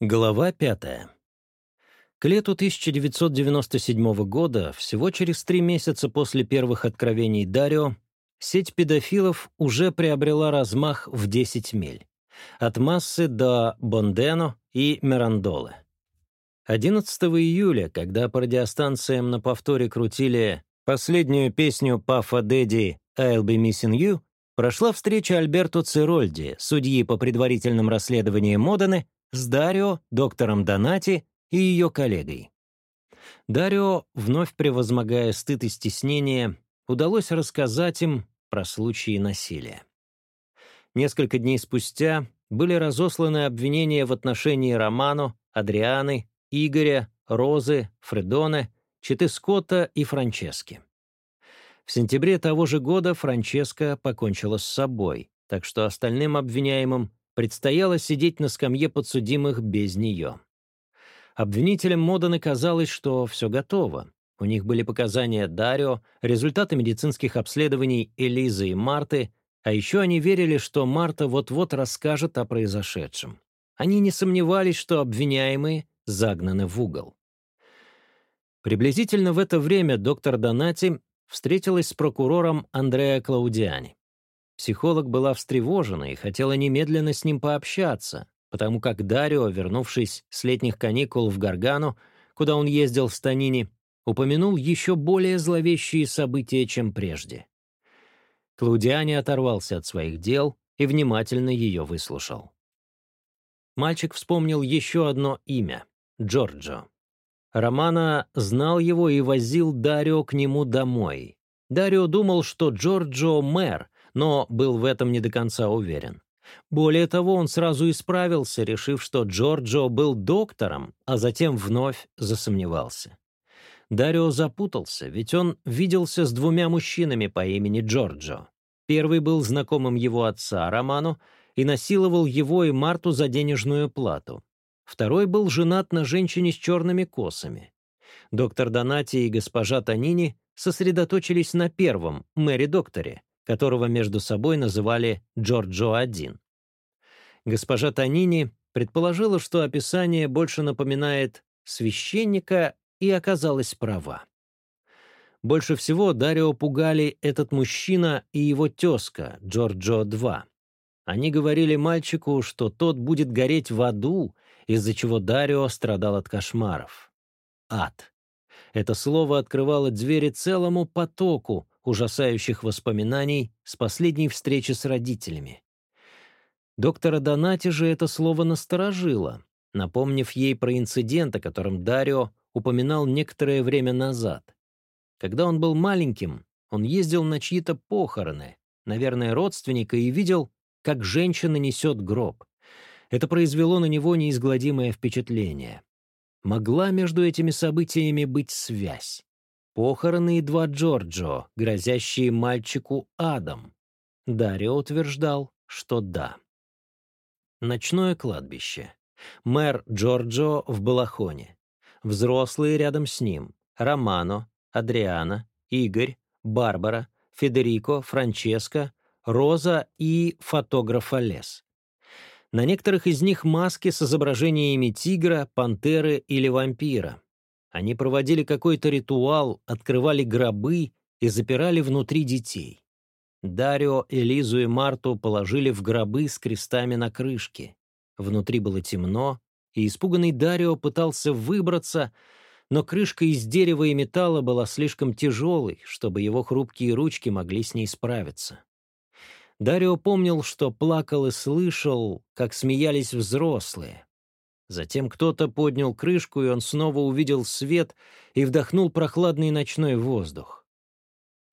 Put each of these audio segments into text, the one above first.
Глава пятая. К лету 1997 года, всего через три месяца после первых откровений Дарио, сеть педофилов уже приобрела размах в 10 миль. От Массы до Бондено и Мирандолы. 11 июля, когда по радиостанциям на повторе крутили последнюю песню Пафа Дэдди «I'll be missing you», прошла встреча Альберто Цирольди, судьи по предварительным расследованиям модены с Дарио, доктором Донати и ее коллегой. Дарио, вновь превозмогая стыд и стеснение, удалось рассказать им про случаи насилия. Несколько дней спустя были разосланы обвинения в отношении Романо, Адрианы, Игоря, Розы, Фредоне, Читы Скотта и Франчески. В сентябре того же года Франческа покончила с собой, так что остальным обвиняемым Предстояло сидеть на скамье подсудимых без нее. Обвинителям Модана казалось, что все готово. У них были показания Дарио, результаты медицинских обследований Элизы и Марты, а еще они верили, что Марта вот-вот расскажет о произошедшем. Они не сомневались, что обвиняемые загнаны в угол. Приблизительно в это время доктор Донати встретилась с прокурором Андреа Клаудиани. Психолог была встревожена и хотела немедленно с ним пообщаться, потому как Дарио, вернувшись с летних каникул в Гаргану, куда он ездил в Станине, упомянул еще более зловещие события, чем прежде. Клаудиане оторвался от своих дел и внимательно ее выслушал. Мальчик вспомнил еще одно имя — Джорджо. Романа знал его и возил Дарио к нему домой. Дарио думал, что Джорджо — мэр, но был в этом не до конца уверен. Более того, он сразу исправился, решив, что Джорджо был доктором, а затем вновь засомневался. Дарио запутался, ведь он виделся с двумя мужчинами по имени Джорджо. Первый был знакомым его отца, Роману, и насиловал его и Марту за денежную плату. Второй был женат на женщине с черными косами. Доктор Донати и госпожа Танини сосредоточились на первом, Мэри Докторе, которого между собой называли Джорджо-1. Госпожа Танини предположила, что описание больше напоминает священника и оказалась права. Больше всего Дарио пугали этот мужчина и его тезка Джорджо-2. Они говорили мальчику, что тот будет гореть в аду, из-за чего Дарио страдал от кошмаров. Ад. Это слово открывало двери целому потоку, ужасающих воспоминаний с последней встречи с родителями. Доктора Донати же это слово насторожило, напомнив ей про инцидент, о котором Дарио упоминал некоторое время назад. Когда он был маленьким, он ездил на чьи-то похороны, наверное, родственника, и видел, как женщина несет гроб. Это произвело на него неизгладимое впечатление. Могла между этими событиями быть связь. Похороны и два Джорджо, грозящие мальчику адом. Дарио утверждал, что да. Ночное кладбище. Мэр Джорджо в Балахоне. Взрослые рядом с ним. Романо, Адриана, Игорь, Барбара, Федерико, Франческо, Роза и фотограф Олес. На некоторых из них маски с изображениями тигра, пантеры или вампира. Они проводили какой-то ритуал, открывали гробы и запирали внутри детей. Дарио, Элизу и Марту положили в гробы с крестами на крышке. Внутри было темно, и испуганный Дарио пытался выбраться, но крышка из дерева и металла была слишком тяжелой, чтобы его хрупкие ручки могли с ней справиться. Дарио помнил, что плакал и слышал, как смеялись взрослые, Затем кто-то поднял крышку, и он снова увидел свет и вдохнул прохладный ночной воздух.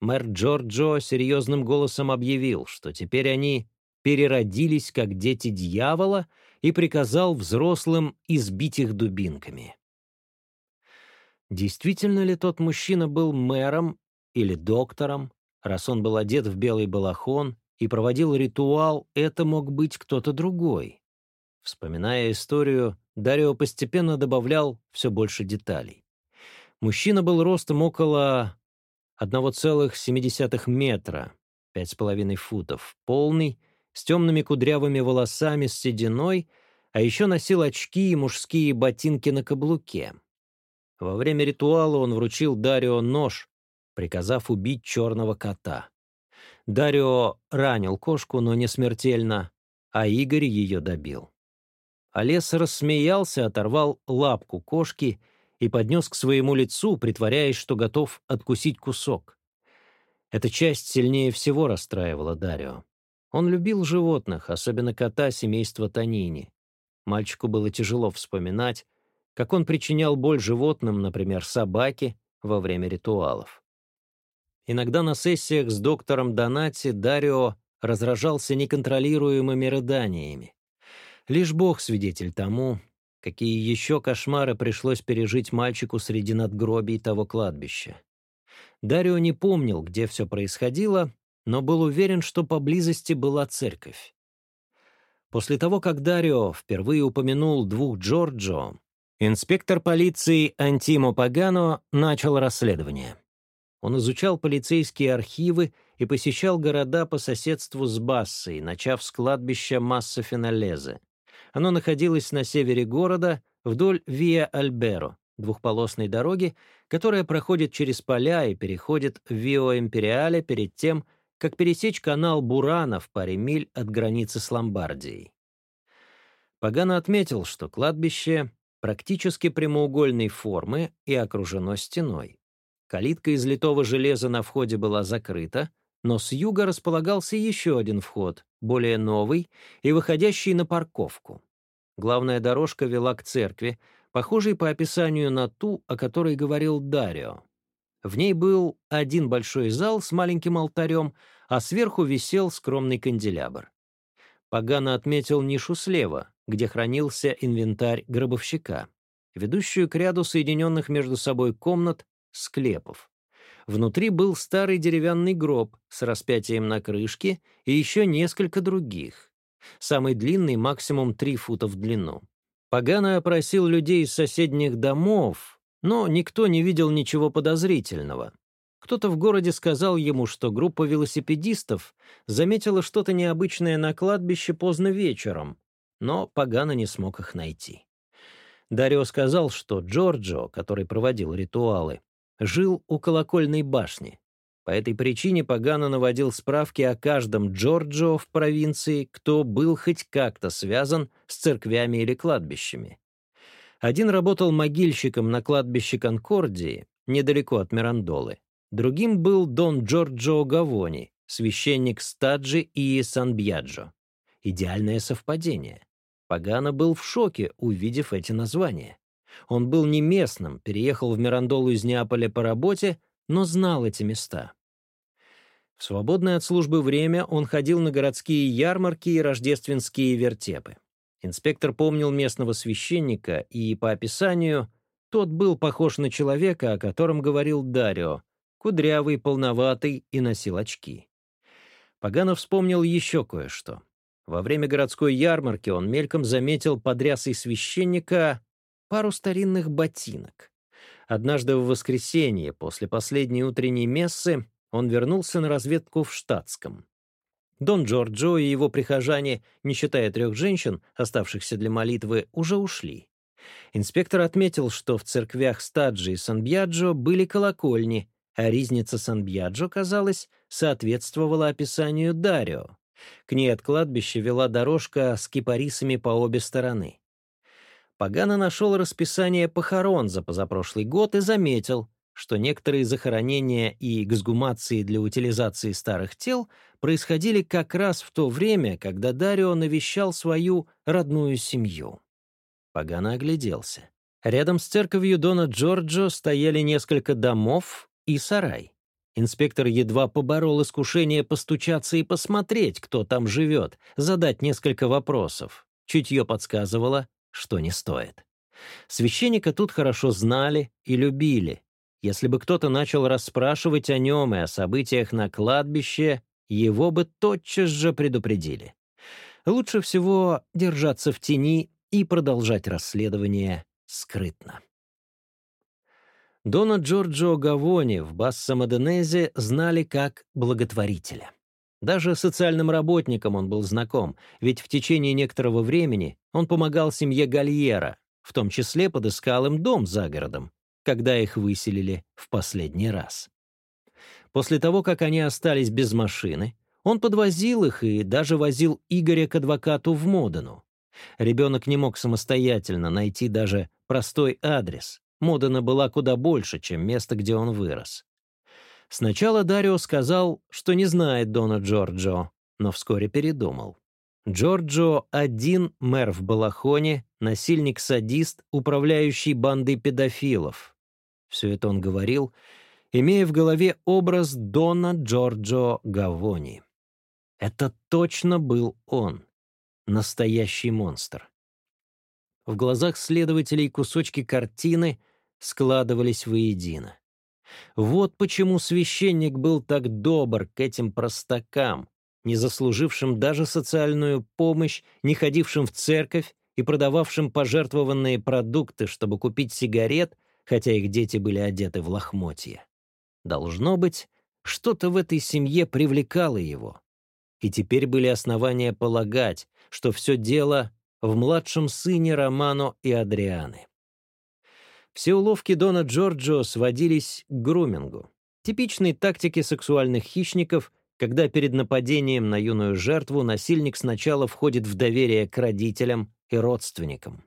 Мэр Джорджо серьезным голосом объявил, что теперь они переродились как дети дьявола и приказал взрослым избить их дубинками. Действительно ли тот мужчина был мэром или доктором, раз он был одет в белый балахон и проводил ритуал, это мог быть кто-то другой. Вспоминая историю Дарио постепенно добавлял все больше деталей. Мужчина был ростом около 1,7 метра, 5,5 футов, полный, с темными кудрявыми волосами, с сединой, а еще носил очки и мужские ботинки на каблуке. Во время ритуала он вручил Дарио нож, приказав убить черного кота. Дарио ранил кошку, но не смертельно, а Игорь ее добил. Олес рассмеялся, оторвал лапку кошки и поднес к своему лицу, притворяясь, что готов откусить кусок. Эта часть сильнее всего расстраивала Дарио. Он любил животных, особенно кота семейства Танини. Мальчику было тяжело вспоминать, как он причинял боль животным, например, собаке, во время ритуалов. Иногда на сессиях с доктором Донати Дарио разражался неконтролируемыми рыданиями. Лишь Бог свидетель тому, какие еще кошмары пришлось пережить мальчику среди надгробий того кладбища. Дарио не помнил, где все происходило, но был уверен, что поблизости была церковь. После того, как Дарио впервые упомянул двух Джорджо, инспектор полиции Антимо Пагано начал расследование. Он изучал полицейские архивы и посещал города по соседству с Бассой, начав с кладбища Масса Финалезе. Оно находилось на севере города, вдоль Виа-Альберо, двухполосной дороги, которая проходит через поля и переходит в Вио-Империале перед тем, как пересечь канал Бурана в паре миль от границы с Ломбардией. Пагано отметил, что кладбище практически прямоугольной формы и окружено стеной. Калитка из литого железа на входе была закрыта, но с юга располагался еще один вход, более новый и выходящий на парковку. Главная дорожка вела к церкви, похожей по описанию на ту, о которой говорил Дарио. В ней был один большой зал с маленьким алтарем, а сверху висел скромный канделябр. Пагано отметил нишу слева, где хранился инвентарь гробовщика, ведущую к ряду соединенных между собой комнат, склепов. Внутри был старый деревянный гроб с распятием на крышке и еще несколько других. Самый длинный максимум три фута в длину. Пагано опросил людей из соседних домов, но никто не видел ничего подозрительного. Кто-то в городе сказал ему, что группа велосипедистов заметила что-то необычное на кладбище поздно вечером, но Пагано не смог их найти. Дарио сказал, что Джорджо, который проводил ритуалы, жил у колокольной башни. По этой причине Пагано наводил справки о каждом Джорджо в провинции, кто был хоть как-то связан с церквями или кладбищами. Один работал могильщиком на кладбище Конкордии, недалеко от Мирандолы. Другим был Дон Джорджо Гавони, священник Стаджи и Сан-Бьяджо. Идеальное совпадение. Пагано был в шоке, увидев эти названия. Он был не местным, переехал в Мирандолу из Неаполя по работе, но знал эти места. В свободное от службы время он ходил на городские ярмарки и рождественские вертепы. Инспектор помнил местного священника, и, по описанию, тот был похож на человека, о котором говорил Дарио, кудрявый, полноватый и носил очки. Паганов вспомнил еще кое-что. Во время городской ярмарки он мельком заметил подрясый священника пару старинных ботинок. Однажды в воскресенье, после последней утренней мессы, он вернулся на разведку в штатском. Дон Джорджо и его прихожане, не считая трех женщин, оставшихся для молитвы, уже ушли. Инспектор отметил, что в церквях Стаджи и Сан-Бьяджо были колокольни, а ризница Сан-Бьяджо, казалось, соответствовала описанию Дарио. К ней от кладбища вела дорожка с кипарисами по обе стороны. Пагана нашел расписание похорон за позапрошлый год и заметил, что некоторые захоронения и эксгумации для утилизации старых тел происходили как раз в то время, когда Дарио навещал свою родную семью. Пагана огляделся. Рядом с церковью Дона Джорджо стояли несколько домов и сарай. Инспектор едва поборол искушение постучаться и посмотреть, кто там живет, задать несколько вопросов. Чутье подсказывало, что не стоит. Священника тут хорошо знали и любили. Если бы кто-то начал расспрашивать о нем и о событиях на кладбище, его бы тотчас же предупредили. Лучше всего держаться в тени и продолжать расследование скрытно. Дона Джорджо Гавони в Бассамаденезе знали как благотворителя. Даже социальным работником он был знаком, ведь в течение некоторого времени он помогал семье Гальера, в том числе подыскал им дом за городом, когда их выселили в последний раз. После того, как они остались без машины, он подвозил их и даже возил Игоря к адвокату в Модену. Ребенок не мог самостоятельно найти даже простой адрес. Модена была куда больше, чем место, где он вырос. Сначала Дарио сказал, что не знает Дона Джорджо, но вскоре передумал. Джорджо один мэр в Балахоне, насильник-садист, управляющий бандой педофилов. Все это он говорил, имея в голове образ Дона Джорджо Гавони. Это точно был он, настоящий монстр. В глазах следователей кусочки картины складывались воедино. Вот почему священник был так добр к этим простакам, не заслужившим даже социальную помощь, не ходившим в церковь и продававшим пожертвованные продукты, чтобы купить сигарет, хотя их дети были одеты в лохмотье. Должно быть, что-то в этой семье привлекало его. И теперь были основания полагать, что все дело в младшем сыне Романо и Адрианы. Все уловки Дона Джорджо сводились к грумингу, типичной тактике сексуальных хищников, когда перед нападением на юную жертву насильник сначала входит в доверие к родителям и родственникам.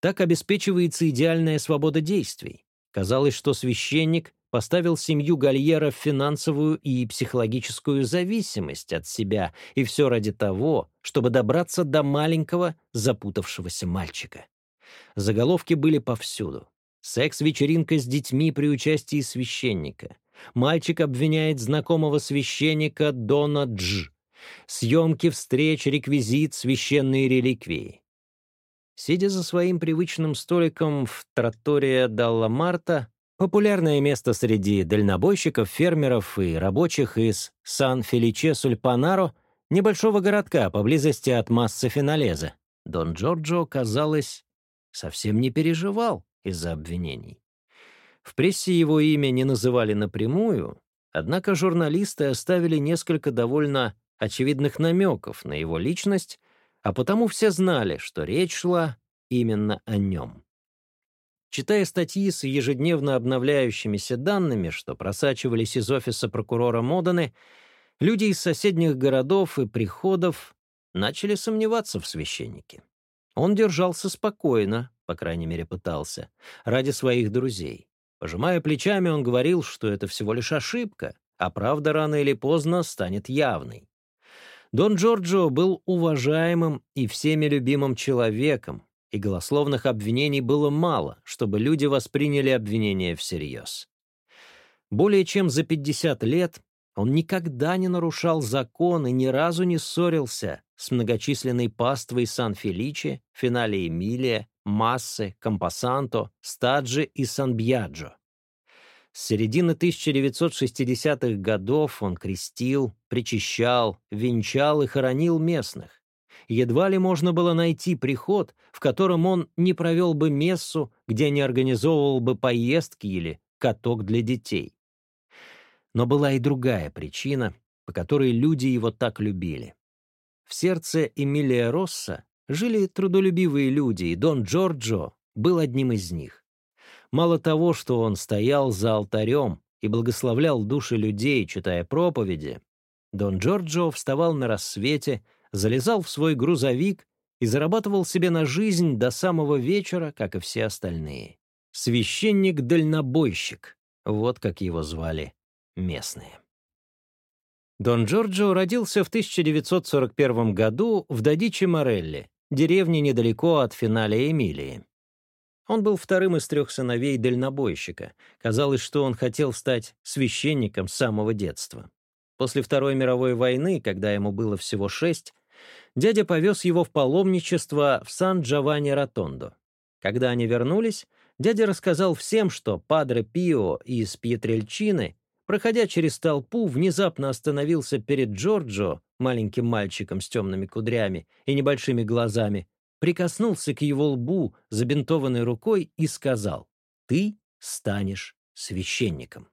Так обеспечивается идеальная свобода действий. Казалось, что священник поставил семью Гальера в финансовую и психологическую зависимость от себя, и все ради того, чтобы добраться до маленького запутавшегося мальчика. Заголовки были повсюду. «Секс-вечеринка с детьми при участии священника». «Мальчик обвиняет знакомого священника Дона Дж». «Съемки встреч, реквизит, священные реликвии». Сидя за своим привычным столиком в тротория Далла Марта, популярное место среди дальнобойщиков, фермеров и рабочих из Сан-Феличе-Сульпанаро, небольшого городка поблизости от массы Финалеза, Дон Джорджо, казалось, совсем не переживал из-за обвинений. В прессе его имя не называли напрямую, однако журналисты оставили несколько довольно очевидных намеков на его личность, а потому все знали, что речь шла именно о нем. Читая статьи с ежедневно обновляющимися данными, что просачивались из офиса прокурора Моданы, люди из соседних городов и приходов начали сомневаться в священнике. Он держался спокойно, по крайней мере, пытался, ради своих друзей. Пожимая плечами, он говорил, что это всего лишь ошибка, а правда рано или поздно станет явной. Дон Джорджо был уважаемым и всеми любимым человеком, и голословных обвинений было мало, чтобы люди восприняли обвинения всерьез. Более чем за 50 лет он никогда не нарушал закон и ни разу не ссорился с многочисленной паствой Сан-Феличи, Финале Эмилия, Массы, Компасанто, Стаджи и Сан-Бьяджо. С середины 1960-х годов он крестил, причащал, венчал и хоронил местных. Едва ли можно было найти приход, в котором он не провел бы мессу, где не организовывал бы поездки или каток для детей. Но была и другая причина, по которой люди его так любили. В сердце Эмилия Росса жили трудолюбивые люди, и Дон Джорджо был одним из них. Мало того, что он стоял за алтарем и благословлял души людей, читая проповеди, Дон Джорджо вставал на рассвете, залезал в свой грузовик и зарабатывал себе на жизнь до самого вечера, как и все остальные. Священник-дальнобойщик — вот как его звали местные. Дон Джорджо родился в 1941 году в Додиче Морелли, деревне недалеко от финале Эмилии. Он был вторым из трех сыновей дальнобойщика. Казалось, что он хотел стать священником с самого детства. После Второй мировой войны, когда ему было всего шесть, дядя повез его в паломничество в Сан-Джованни-Ротондо. Когда они вернулись, дядя рассказал всем, что Падре Пио из Пьетрельчины проходя через толпу, внезапно остановился перед Джорджо, маленьким мальчиком с темными кудрями и небольшими глазами, прикоснулся к его лбу забинтованной рукой и сказал «Ты станешь священником».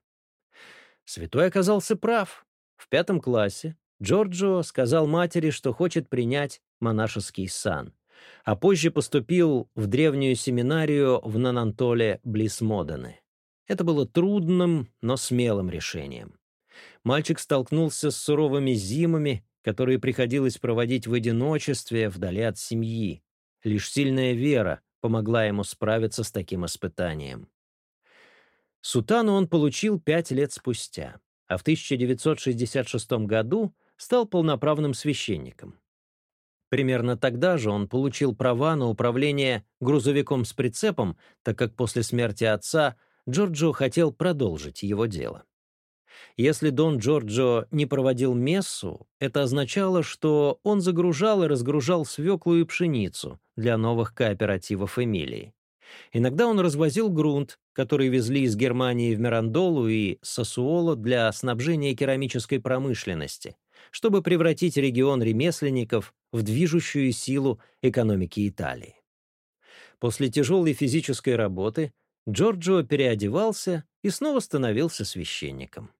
Святой оказался прав. В пятом классе Джорджо сказал матери, что хочет принять монашеский сан, а позже поступил в древнюю семинарию в Нанантоле близ Модены. Это было трудным, но смелым решением. Мальчик столкнулся с суровыми зимами, которые приходилось проводить в одиночестве, вдали от семьи. Лишь сильная вера помогла ему справиться с таким испытанием. Сутану он получил пять лет спустя, а в 1966 году стал полноправным священником. Примерно тогда же он получил права на управление грузовиком с прицепом, так как после смерти отца Джорджо хотел продолжить его дело. Если Дон Джорджо не проводил мессу, это означало, что он загружал и разгружал свеклу и пшеницу для новых кооперативов Эмилии. Иногда он развозил грунт, который везли из Германии в Мирандолу и Сосуоло для снабжения керамической промышленности, чтобы превратить регион ремесленников в движущую силу экономики Италии. После тяжелой физической работы – Джорджо переодевался и снова становился священником.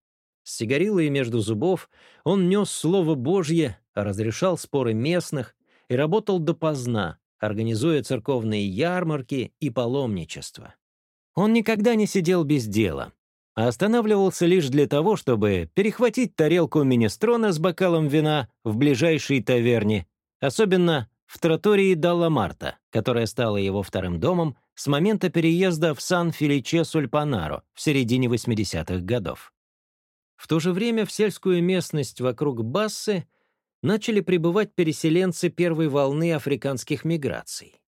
С сигарилой между зубов он нес Слово Божье, разрешал споры местных и работал допоздна, организуя церковные ярмарки и паломничество. Он никогда не сидел без дела, а останавливался лишь для того, чтобы перехватить тарелку минестрона с бокалом вина в ближайшей таверне, особенно в тротории Далла Марта, которая стала его вторым домом с момента переезда в Сан-Феличе-Сульпанаро в середине 80-х годов. В то же время в сельскую местность вокруг Бассы начали прибывать переселенцы первой волны африканских миграций.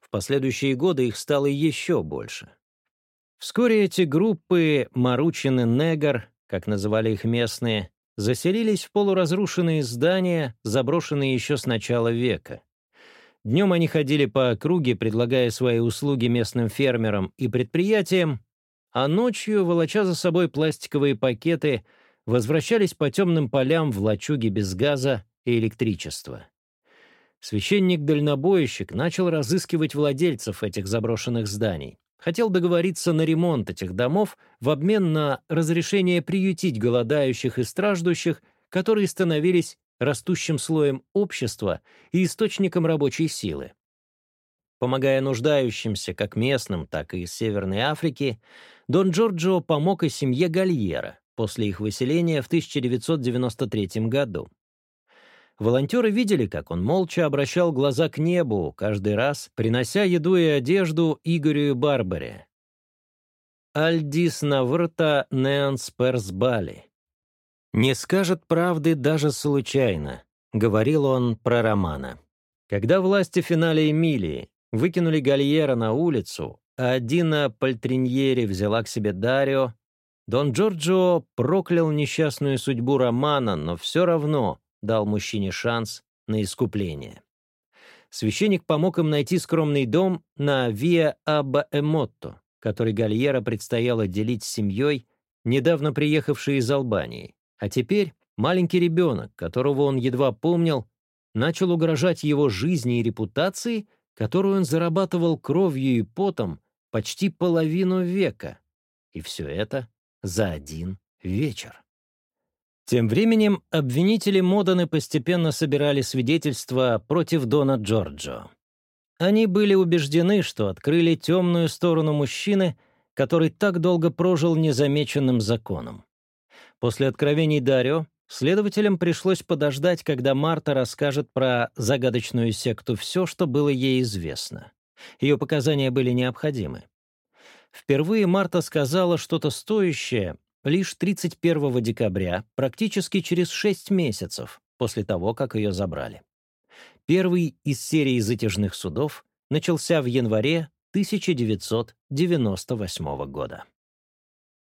В последующие годы их стало еще больше. Вскоре эти группы маручины и Негр, как называли их местные, заселились в полуразрушенные здания, заброшенные еще с начала века. Днем они ходили по округе, предлагая свои услуги местным фермерам и предприятиям, а ночью, волоча за собой пластиковые пакеты, возвращались по темным полям в лачуге без газа и электричества. Священник-дальнобойщик начал разыскивать владельцев этих заброшенных зданий. Хотел договориться на ремонт этих домов в обмен на разрешение приютить голодающих и страждущих, которые становились растущим слоем общества и источником рабочей силы. Помогая нуждающимся как местным, так и из Северной Африки, Дон Джорджио помог и семье Гальера после их выселения в 1993 году. Волонтеры видели, как он молча обращал глаза к небу, каждый раз принося еду и одежду Игорю и Барбаре. «Альдис наврта неанс персбали» «Не скажет правды даже случайно», — говорил он про Романа. Когда власти в финале Эмилии выкинули Гальера на улицу, а Дина Пальтриньери взяла к себе Дарио, Дон Джорджио проклял несчастную судьбу Романа, но все равно дал мужчине шанс на искупление. Священник помог им найти скромный дом на Виа Абба Эмотто, который Гальера предстояло делить с семьей, недавно приехавшей из Албании. А теперь маленький ребенок, которого он едва помнил, начал угрожать его жизни и репутации, которую он зарабатывал кровью и потом почти половину века. И все это за один вечер. Тем временем обвинители Моданы постепенно собирали свидетельства против Дона Джорджо. Они были убеждены, что открыли темную сторону мужчины, который так долго прожил незамеченным законом. После откровений Дарио следователям пришлось подождать, когда Марта расскажет про загадочную секту все, что было ей известно. Ее показания были необходимы. Впервые Марта сказала что-то стоящее лишь 31 декабря, практически через 6 месяцев после того, как ее забрали. Первый из серии затяжных судов начался в январе 1998 года.